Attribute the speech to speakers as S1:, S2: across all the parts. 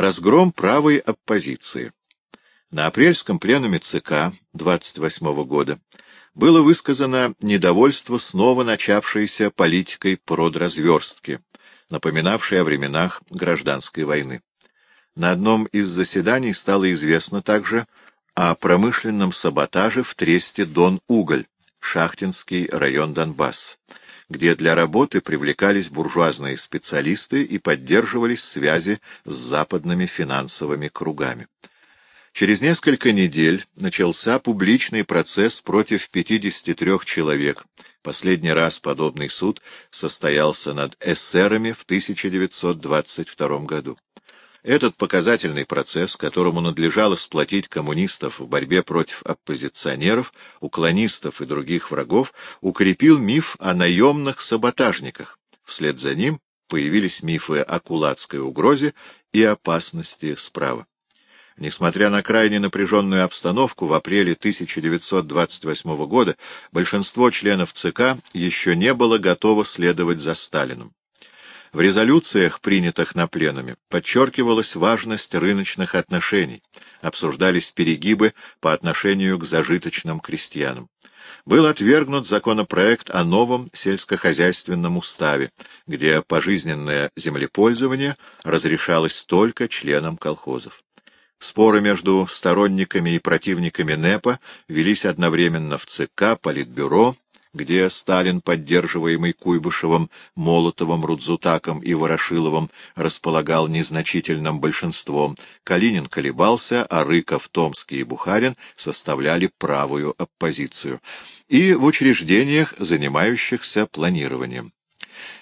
S1: Разгром правой оппозиции. На апрельском пленуме ЦК 28 года было высказано недовольство снова начавшейся политикой продразверстки, напоминавшей о временах гражданской войны. На одном из заседаний стало известно также о промышленном саботаже в тресте «Дон-Уголь», Шахтинский район Донбасс, где для работы привлекались буржуазные специалисты и поддерживались связи с западными финансовыми кругами. Через несколько недель начался публичный процесс против 53 человек. Последний раз подобный суд состоялся над эсерами в 1922 году. Этот показательный процесс, которому надлежало сплотить коммунистов в борьбе против оппозиционеров, уклонистов и других врагов, укрепил миф о наемных саботажниках. Вслед за ним появились мифы о кулацкой угрозе и опасности справа. Несмотря на крайне напряженную обстановку, в апреле 1928 года большинство членов ЦК еще не было готово следовать за Сталиным. В резолюциях, принятых на пленуме, подчеркивалась важность рыночных отношений, обсуждались перегибы по отношению к зажиточным крестьянам. Был отвергнут законопроект о новом сельскохозяйственном уставе, где пожизненное землепользование разрешалось только членам колхозов. Споры между сторонниками и противниками НЭПа велись одновременно в ЦК, Политбюро, где Сталин, поддерживаемый Куйбышевым, Молотовым, Рудзутаком и Ворошиловым, располагал незначительным большинством, Калинин колебался, а Рыков, Томский и Бухарин составляли правую оппозицию, и в учреждениях, занимающихся планированием.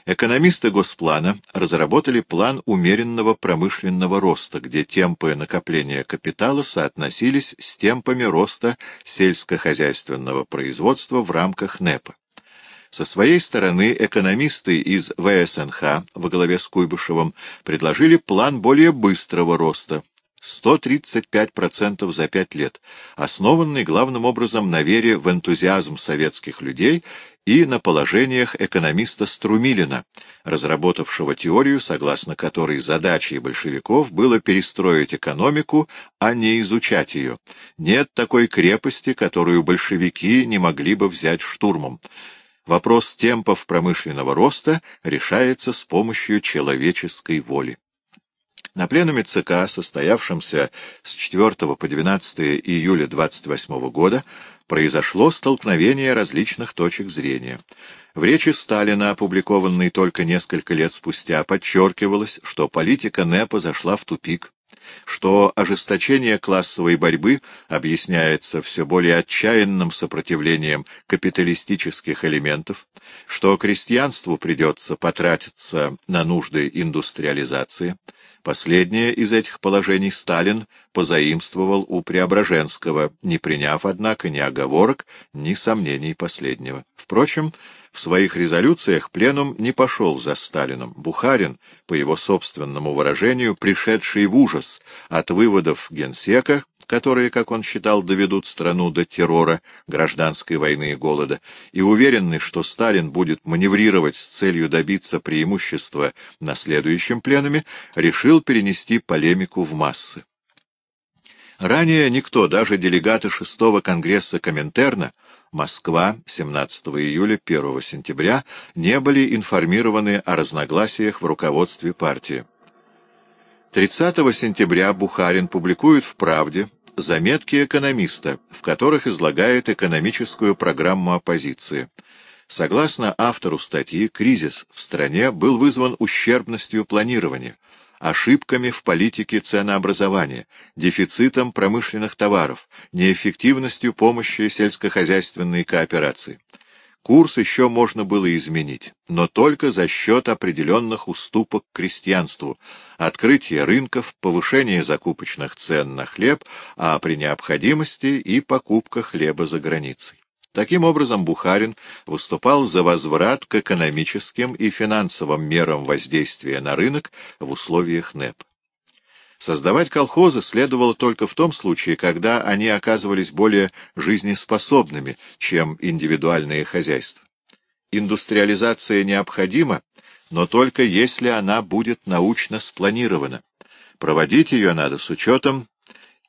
S1: Экономисты Госплана разработали план умеренного промышленного роста, где темпы накопления капитала соотносились с темпами роста сельскохозяйственного производства в рамках НЭПа. Со своей стороны экономисты из ВСНХ во главе с Куйбышевым предложили план более быстрого роста, 135% за пять лет, основанный главным образом на вере в энтузиазм советских людей и на положениях экономиста Струмилина, разработавшего теорию, согласно которой задачей большевиков было перестроить экономику, а не изучать ее. Нет такой крепости, которую большевики не могли бы взять штурмом. Вопрос темпов промышленного роста решается с помощью человеческой воли. На пленуме ЦК, состоявшемся с 4 по 12 июля 28 года, произошло столкновение различных точек зрения. В речи Сталина, опубликованной только несколько лет спустя, подчеркивалось, что политика НЭПа зашла в тупик, что ожесточение классовой борьбы объясняется все более отчаянным сопротивлением капиталистических элементов, что крестьянству придется потратиться на нужды индустриализации. Последнее из этих положений Сталин позаимствовал у Преображенского, не приняв, однако, ни оговорок, ни сомнений последнего. Впрочем, в своих резолюциях пленум не пошел за Сталином. Бухарин, по его собственному выражению, пришедший в ужас от выводов генсека, которые, как он считал, доведут страну до террора, гражданской войны и голода, и уверенный, что Сталин будет маневрировать с целью добиться преимущества на следующем пленуме, решил перенести полемику в массы. Ранее никто, даже делегаты шестого конгресса Коминтерна, Москва, 17 июля, 1 сентября, не были информированы о разногласиях в руководстве партии. 30 сентября Бухарин публикует в «Правде» заметки экономиста, в которых излагает экономическую программу оппозиции. Согласно автору статьи, кризис в стране был вызван ущербностью планирования – ошибками в политике ценообразования, дефицитом промышленных товаров, неэффективностью помощи сельскохозяйственной кооперации. Курс еще можно было изменить, но только за счет определенных уступок крестьянству, открытия рынков, повышения закупочных цен на хлеб, а при необходимости и покупка хлеба за границей. Таким образом, Бухарин выступал за возврат к экономическим и финансовым мерам воздействия на рынок в условиях НЭП. Создавать колхозы следовало только в том случае, когда они оказывались более жизнеспособными, чем индивидуальные хозяйства. Индустриализация необходима, но только если она будет научно спланирована. Проводить ее надо с учетом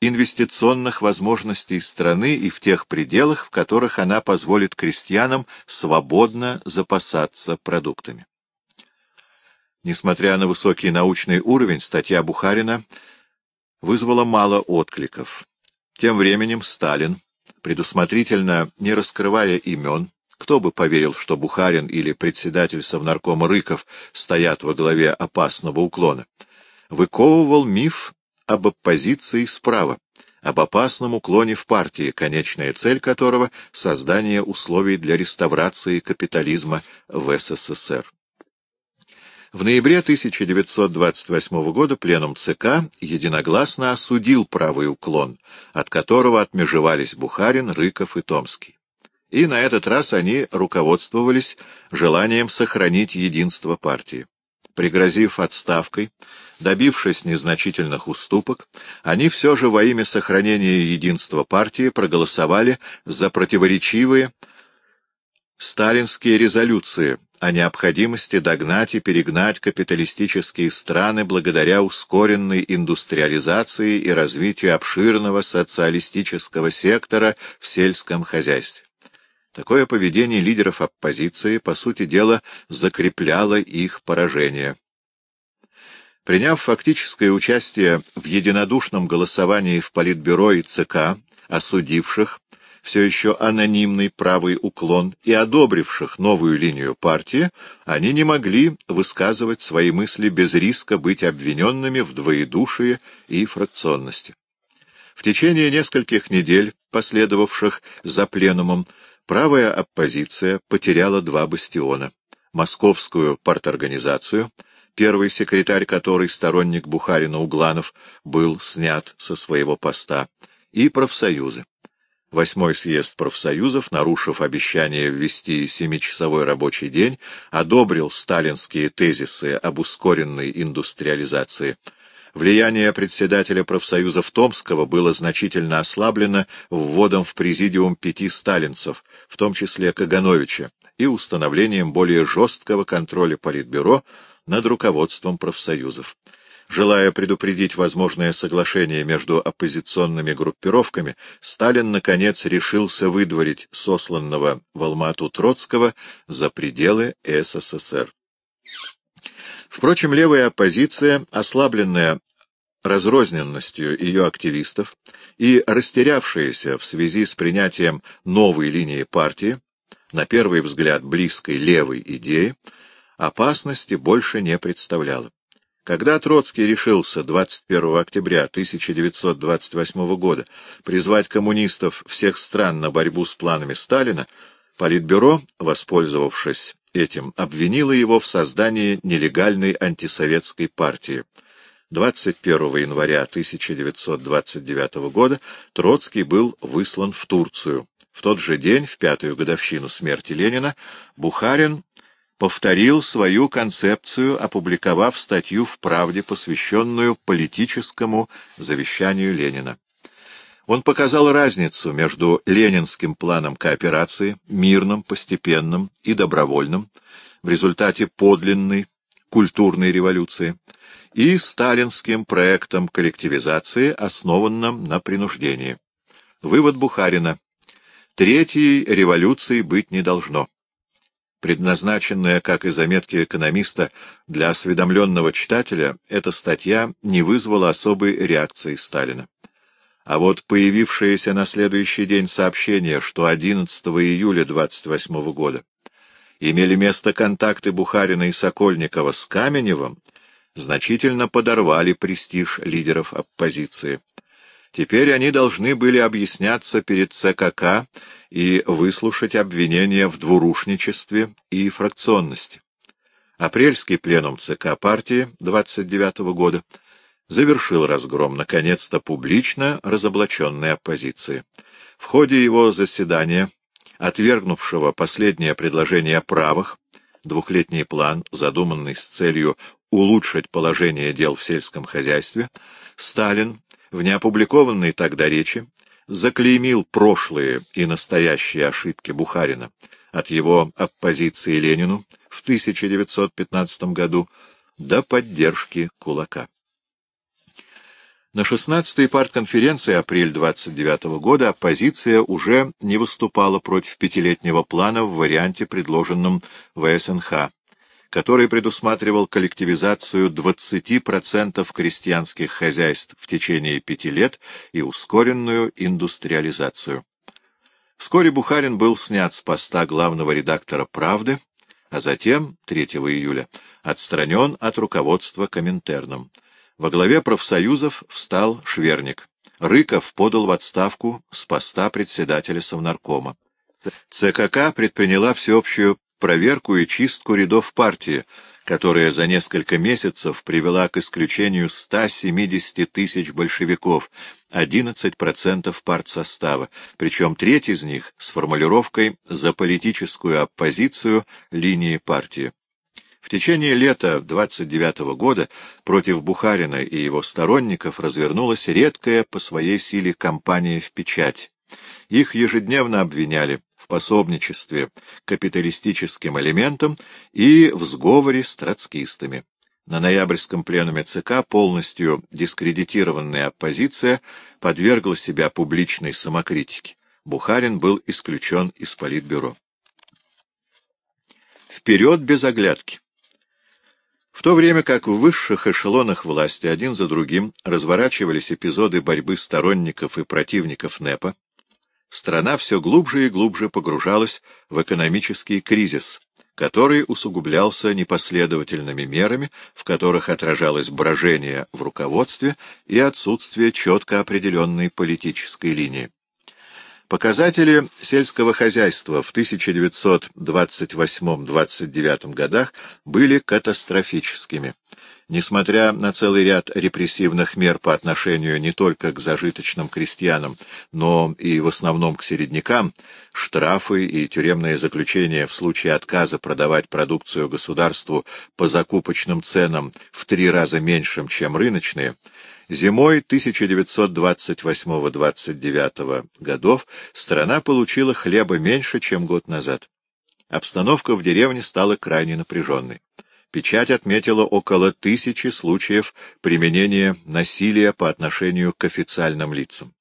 S1: инвестиционных возможностей страны и в тех пределах, в которых она позволит крестьянам свободно запасаться продуктами. Несмотря на высокий научный уровень, статья Бухарина вызвала мало откликов. Тем временем Сталин, предусмотрительно не раскрывая имен, кто бы поверил, что Бухарин или председатель Совнаркома Рыков стоят во главе опасного уклона, выковывал миф об оппозиции справа, об опасном уклоне в партии, конечная цель которого — создание условий для реставрации капитализма в СССР. В ноябре 1928 года пленум ЦК единогласно осудил правый уклон, от которого отмежевались Бухарин, Рыков и Томский. И на этот раз они руководствовались желанием сохранить единство партии. Пригрозив отставкой, добившись незначительных уступок, они все же во имя сохранения единства партии проголосовали за противоречивые сталинские резолюции о необходимости догнать и перегнать капиталистические страны благодаря ускоренной индустриализации и развитию обширного социалистического сектора в сельском хозяйстве. Такое поведение лидеров оппозиции, по сути дела, закрепляло их поражение. Приняв фактическое участие в единодушном голосовании в Политбюро и ЦК, осудивших все еще анонимный правый уклон и одобривших новую линию партии, они не могли высказывать свои мысли без риска быть обвиненными в двоедушии и фракционности. В течение нескольких недель, последовавших за пленумом, правая оппозиция потеряла два бастиона — московскую парторганизацию, первый секретарь которой, сторонник Бухарина Угланов, был снят со своего поста, и профсоюзы. Восьмой съезд профсоюзов, нарушив обещание ввести семичасовой рабочий день, одобрил сталинские тезисы об ускоренной индустриализации. Влияние председателя профсоюзов Томского было значительно ослаблено вводом в президиум пяти сталинцев, в том числе Кагановича, и установлением более жесткого контроля Политбюро над руководством профсоюзов. Желая предупредить возможное соглашение между оппозиционными группировками, Сталин, наконец, решился выдворить сосланного в Алмату Троцкого за пределы СССР. Впрочем, левая оппозиция, ослабленная разрозненностью ее активистов и растерявшаяся в связи с принятием новой линии партии, на первый взгляд близкой левой идеи, опасности больше не представляла. Когда Троцкий решился 21 октября 1928 года призвать коммунистов всех стран на борьбу с планами Сталина, Политбюро, воспользовавшись этим, обвинило его в создании нелегальной антисоветской партии. 21 января 1929 года Троцкий был выслан в Турцию. В тот же день, в пятую годовщину смерти Ленина, Бухарин повторил свою концепцию, опубликовав статью в «Правде», посвященную политическому завещанию Ленина. Он показал разницу между ленинским планом кооперации, мирным, постепенным и добровольным, в результате подлинной культурной революции, и сталинским проектом коллективизации, основанным на принуждении. Вывод Бухарина. Третьей революции быть не должно предназначенная, как и заметки экономиста, для осведомленного читателя, эта статья не вызвала особой реакции Сталина. А вот появившееся на следующий день сообщение, что 11 июля 28 года имели место контакты Бухарина и Сокольникова с Каменевым, значительно подорвали престиж лидеров оппозиции. Теперь они должны были объясняться перед ЦКК и выслушать обвинения в двурушничестве и фракционности. Апрельский пленум ЦК партии 29 года завершил разгром, наконец-то, публично разоблаченной оппозиции. В ходе его заседания, отвергнувшего последнее предложение правых, двухлетний план, задуманный с целью улучшить положение дел в сельском хозяйстве, Сталин в неопубликованной тогда речи заклеймил прошлые и настоящие ошибки Бухарина от его оппозиции Ленину в 1915 году до поддержки кулака. На 16-й партконференции апрель 29 года оппозиция уже не выступала против пятилетнего плана в варианте, предложенном ВСНХ, который предусматривал коллективизацию 20% крестьянских хозяйств в течение пяти лет и ускоренную индустриализацию. Вскоре Бухарин был снят с поста главного редактора «Правды», а затем, 3 июля, отстранен от руководства Коминтерном. Во главе профсоюзов встал Шверник. Рыков подал в отставку с поста председателя Совнаркома. ЦКК предприняла всеобщую проверку и чистку рядов партии, которая за несколько месяцев привела к исключению 170 тысяч большевиков, 11% партсостава, причем треть из них с формулировкой «за политическую оппозицию линии партии». В течение лета 29 -го года против Бухарина и его сторонников развернулась редкая по своей силе кампания в печать. Их ежедневно обвиняли в пособничестве капиталистическим элементам и в сговоре с троцкистами. На ноябрьском пленуме ЦК полностью дискредитированная оппозиция подвергла себя публичной самокритике. Бухарин был исключен из Политбюро. Вперед без оглядки! В то время как в высших эшелонах власти один за другим разворачивались эпизоды борьбы сторонников и противников НЭПа, страна все глубже и глубже погружалась в экономический кризис, который усугублялся непоследовательными мерами, в которых отражалось брожение в руководстве и отсутствие четко определенной политической линии. Показатели сельского хозяйства в 1928-29 годах были катастрофическими. Несмотря на целый ряд репрессивных мер по отношению не только к зажиточным крестьянам, но и в основном к середнякам, штрафы и тюремные заключения в случае отказа продавать продукцию государству по закупочным ценам в три раза меньшим, чем рыночные, Зимой 1928-29 годов страна получила хлеба меньше, чем год назад. Обстановка в деревне стала крайне напряженной. Печать отметила около тысячи случаев применения насилия по отношению к официальным лицам.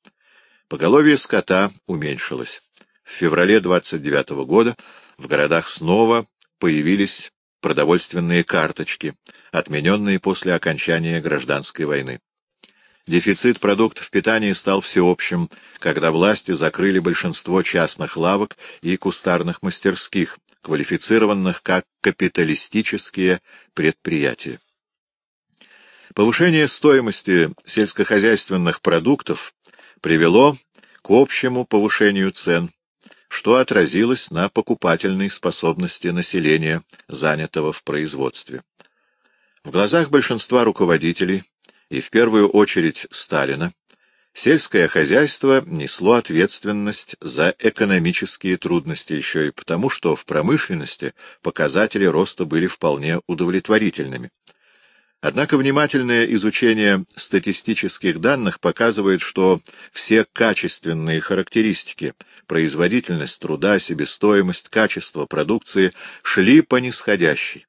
S1: Поголовье скота уменьшилось. В феврале 29 года в городах снова появились продовольственные карточки, отмененные после окончания гражданской войны. Дефицит продуктов питания стал всеобщим, когда власти закрыли большинство частных лавок и кустарных мастерских, квалифицированных как капиталистические предприятия. Повышение стоимости сельскохозяйственных продуктов привело к общему повышению цен, что отразилось на покупательной способности населения, занятого в производстве. В глазах большинства руководителей и в первую очередь Сталина, сельское хозяйство несло ответственность за экономические трудности еще и потому, что в промышленности показатели роста были вполне удовлетворительными. Однако внимательное изучение статистических данных показывает, что все качественные характеристики — производительность труда, себестоимость, качество продукции — шли по нисходящей.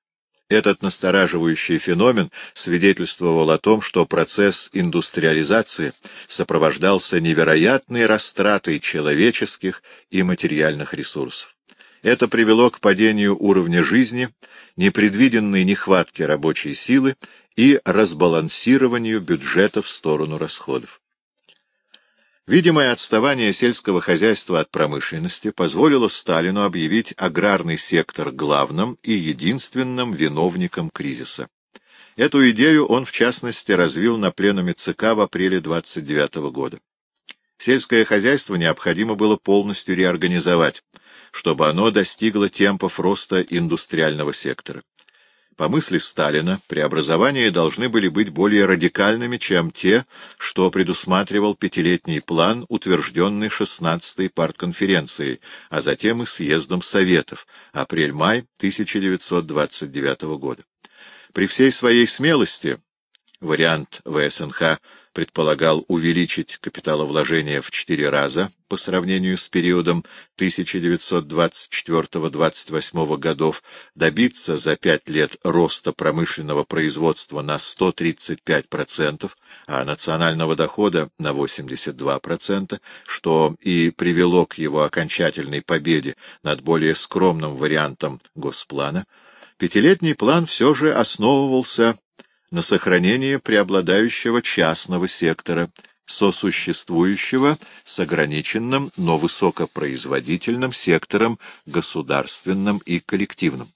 S1: Этот настораживающий феномен свидетельствовал о том, что процесс индустриализации сопровождался невероятной растратой человеческих и материальных ресурсов. Это привело к падению уровня жизни, непредвиденной нехватке рабочей силы и разбалансированию бюджета в сторону расходов. Видимое отставание сельского хозяйства от промышленности позволило Сталину объявить аграрный сектор главным и единственным виновником кризиса. Эту идею он, в частности, развил на пленуме ЦК в апреле 29 года. Сельское хозяйство необходимо было полностью реорганизовать, чтобы оно достигло темпов роста индустриального сектора. По мысли Сталина, преобразования должны были быть более радикальными, чем те, что предусматривал пятилетний план, утвержденный 16-й партконференцией, а затем и съездом Советов, апрель-май 1929 года. При всей своей смелости Вариант ВСНХ предполагал увеличить капиталовложения в четыре раза по сравнению с периодом 1924-28 годов, добиться за пять лет роста промышленного производства на 135%, а национального дохода на 82%, что и привело к его окончательной победе над более скромным вариантом Госплана, пятилетний план все же основывался на сохранение преобладающего частного сектора, сосуществующего с ограниченным, но высокопроизводительным сектором государственным и коллективным.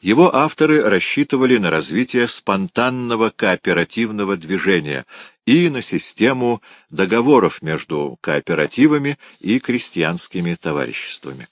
S1: Его авторы рассчитывали на развитие спонтанного кооперативного движения и на систему договоров между кооперативами и крестьянскими товариществами.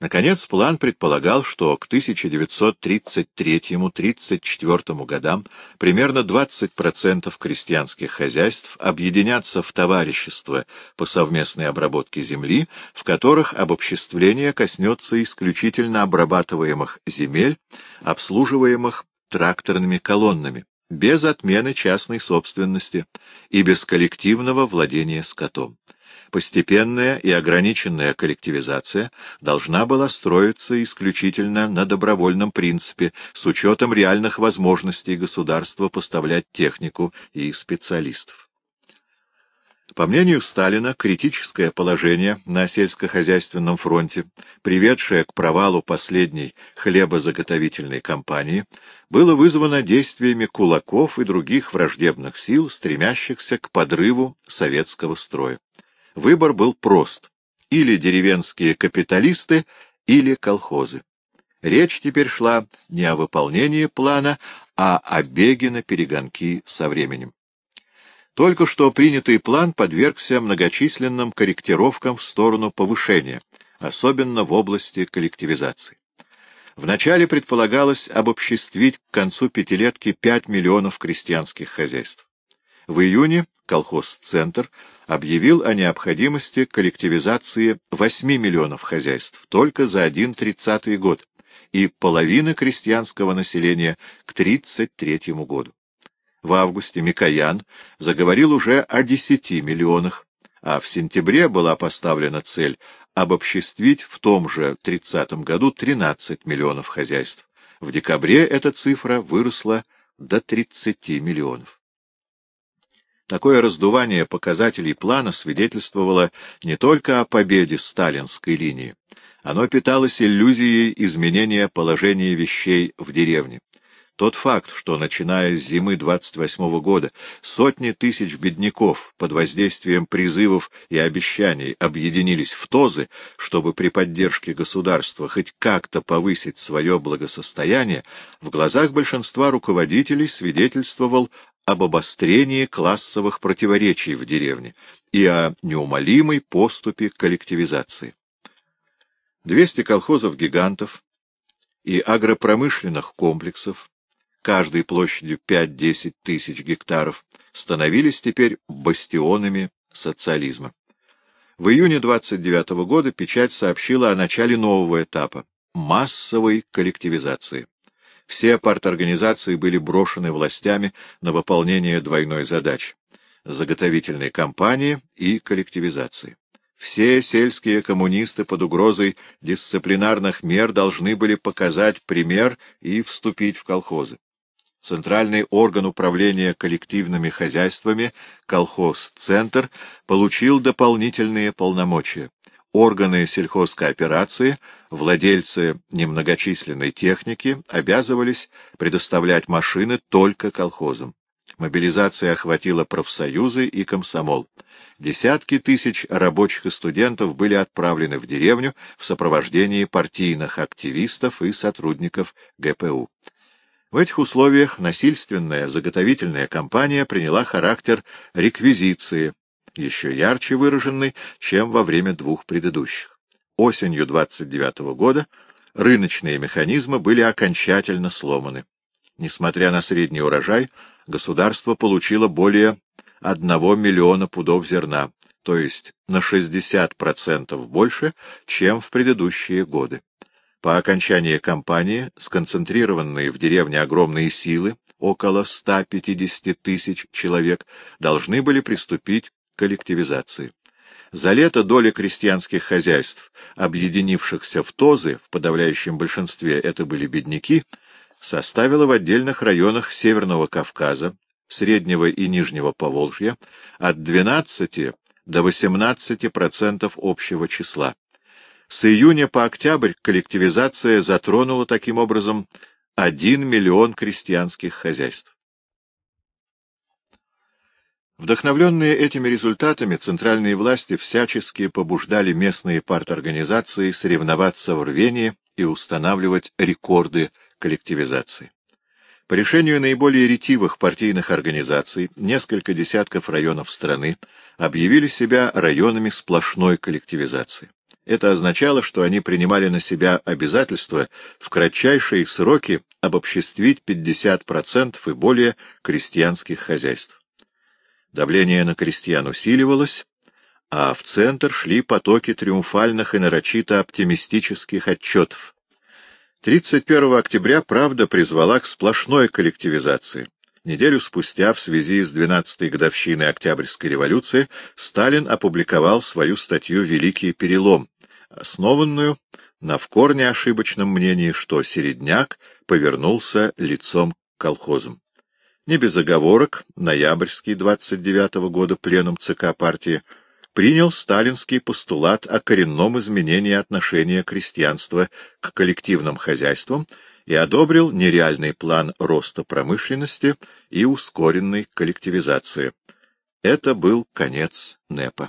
S1: Наконец, план предполагал, что к 1933-34 годам примерно 20% крестьянских хозяйств объединятся в товарищества по совместной обработке земли, в которых обобществление коснется исключительно обрабатываемых земель, обслуживаемых тракторными колоннами, без отмены частной собственности и без коллективного владения скотом. Постепенная и ограниченная коллективизация должна была строиться исключительно на добровольном принципе, с учетом реальных возможностей государства поставлять технику и специалистов. По мнению Сталина, критическое положение на сельскохозяйственном фронте, приведшее к провалу последней хлебозаготовительной кампании, было вызвано действиями кулаков и других враждебных сил, стремящихся к подрыву советского строя. Выбор был прост — или деревенские капиталисты, или колхозы. Речь теперь шла не о выполнении плана, а о беге на перегонки со временем. Только что принятый план подвергся многочисленным корректировкам в сторону повышения, особенно в области коллективизации. Вначале предполагалось обобществить к концу пятилетки 5 миллионов крестьянских хозяйств. В июне колхоз «Центр» объявил о необходимости коллективизации 8 миллионов хозяйств только за один тридцатый год и половины крестьянского населения к 1933 году. В августе Микоян заговорил уже о 10 миллионах, а в сентябре была поставлена цель обобществить в том же 30 году 13 миллионов хозяйств. В декабре эта цифра выросла до 30 миллионов. Такое раздувание показателей плана свидетельствовало не только о победе сталинской линии. Оно питалось иллюзией изменения положения вещей в деревне. Тот факт, что, начиная с зимы 28 -го года, сотни тысяч бедняков под воздействием призывов и обещаний объединились в ТОЗы, чтобы при поддержке государства хоть как-то повысить свое благосостояние, в глазах большинства руководителей свидетельствовал об обострении классовых противоречий в деревне и о неумолимой поступе коллективизации. 200 колхозов-гигантов и агропромышленных комплексов, каждой площадью 5-10 тысяч гектаров, становились теперь бастионами социализма. В июне 29 года печать сообщила о начале нового этапа — массовой коллективизации. Все парторганизации были брошены властями на выполнение двойной задачи — заготовительной кампании и коллективизации. Все сельские коммунисты под угрозой дисциплинарных мер должны были показать пример и вступить в колхозы. Центральный орган управления коллективными хозяйствами, колхоз-центр, получил дополнительные полномочия органы сельхозкооперации, владельцы немногочисленной техники обязывались предоставлять машины только колхозам. Мобилизация охватила профсоюзы и комсомол. Десятки тысяч рабочих и студентов были отправлены в деревню в сопровождении партийных активистов и сотрудников ГПУ. В этих условиях насильственная заготовительная кампания приняла характер реквизиции, еще ярче выраженный, чем во время двух предыдущих. Осенью 29 года рыночные механизмы были окончательно сломаны. Несмотря на средний урожай, государство получило более 1 миллиона пудов зерна, то есть на 60% больше, чем в предыдущие годы. По окончании кампании сконцентрированные в деревне огромные силы, около 150 тысяч человек, должны были приступить коллективизации. За лето доля крестьянских хозяйств, объединившихся в ТОЗы, в подавляющем большинстве это были бедняки, составила в отдельных районах Северного Кавказа, Среднего и Нижнего Поволжья от 12 до 18% общего числа. С июня по октябрь коллективизация затронула таким образом 1 миллион крестьянских хозяйств. Вдохновленные этими результатами, центральные власти всячески побуждали местные парторганизации соревноваться в рвении и устанавливать рекорды коллективизации. По решению наиболее ретивых партийных организаций, несколько десятков районов страны объявили себя районами сплошной коллективизации. Это означало, что они принимали на себя обязательство в кратчайшие сроки обобществить 50% и более крестьянских хозяйств. Давление на крестьян усиливалось, а в центр шли потоки триумфальных и нарочито оптимистических отчетов. 31 октября «Правда» призвала к сплошной коллективизации. Неделю спустя, в связи с 12-й годовщиной Октябрьской революции, Сталин опубликовал свою статью «Великий перелом», основанную на в корне ошибочном мнении, что Середняк повернулся лицом к колхозам. Не без оговорок, ноябрьский 29 -го года пленум ЦК партии принял сталинский постулат о коренном изменении отношения крестьянства к коллективным хозяйствам и одобрил нереальный план роста промышленности и ускоренной коллективизации. Это был конец НЭПа.